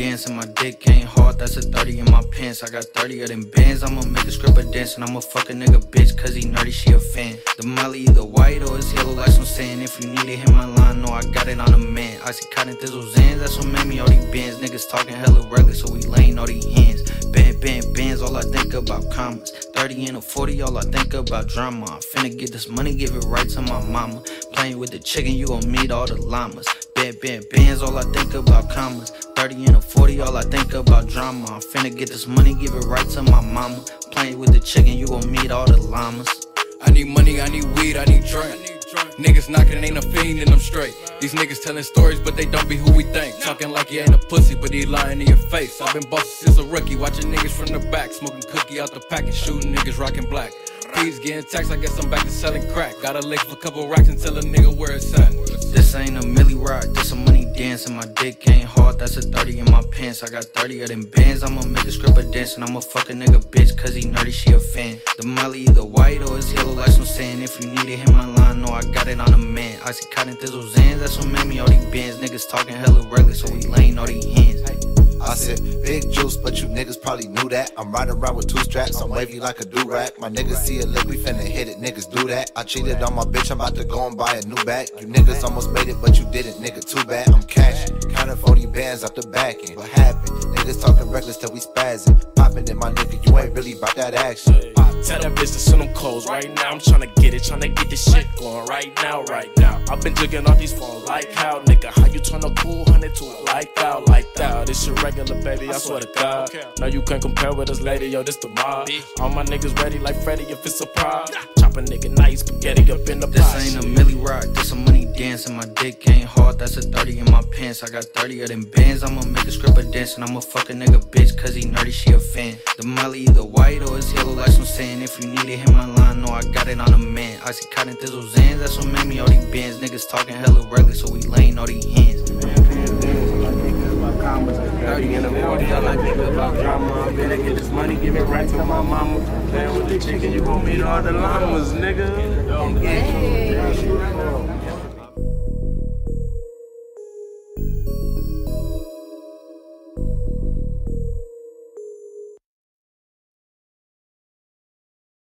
dancing, my dick ain't hard, that's a 30 in my pants. I got 30 of them bands, I'ma make a stripper dance, and I'ma fuck a nigga bitch, cause he nerdy, she a fan. The molly either white or it's yellow, like some saying. If you need it, hit my line, no, I got it on the man. I see cotton thistle zans, that's what made me all these bands. Niggas talking hella reckless, so we laying all these hands. Band, band, bands, all I think about commas. 30 and a 40, all I think about drama. I'm finna get this money, give it right to my mama. Playing with the chicken, you gon' meet all the llamas. Band, band, bands, all I think about commas. 30 and a 40, all I think about drama. I'm finna get this money, give it right to my mama. Playing with the chicken, you gon' meet all the llamas. I need money, I need weed, I need drink. Niggas knocking, ain't a fiend, and I'm straight. These niggas telling stories, but they don't be who we think. Talking like you ain't a pussy, but he lying in your face. I've been bossing since a rookie, watching niggas from the back, smoking cookie out the pack and shooting niggas rocking black. Fees getting taxed, I guess I'm back to selling crack. Got a lick for a couple racks and tell a nigga where it's at. This ain't a milli rock, this a money dance, and my dick ain't hard, that's a 30 in my pants. I got 30 of them bands, I'ma make a stripper dance, and I'ma fuck a nigga bitch, cause he nerdy, she a fan. The molly either white or it's yellow, like some saying. If you need it, hit my line, no, I got it on the man. I see cotton thistle zans, that's what made me all these bands. Niggas talking hella reckless, so we laying all these hands. I said, big juice, but you niggas probably knew that. I'm riding around with two straps, I'm wavy like a do rag. My niggas see a lick, we finna hit it, niggas do that. I cheated on my bitch, I'm about to go and buy a new bag. You niggas almost made it, but you didn't, nigga, too bad. I'm cashing, counting 40 bands off the back end. What till we spazzing. Popping in my nigga, you ain't really about that action. Tell that bitch to send them clothes right now. I'm tryna get it, tryna get this shit going right now, right now. I've been jigging off these phones like how, nigga. How you turn a cool hundred to a like out, like that? This shit regular, baby. I swear to God. Now you can't compare with us, lady. Yo, this the mob. All my niggas ready like Freddy if it's a prop. A nigga nice, spaghetti up in the This ain't a milli rock, this a money dance, and my dick ain't hard, that's a 30 in my pants. I got 30 of them bands, I'ma make a stripper dance, and I'ma fuck a nigga bitch, cause he nerdy, she a fan. The molly either white or it's yellow, like some saying. If you need it, hit my line, no, I got it on the man. I see cotton thistle zans, that's what made me all these bands. Niggas talking hella reckless, so we laying all these hands. I get this money, give it right to my mama. Playing with the chicken, you gon' meet all the llamas, nigga. Hey.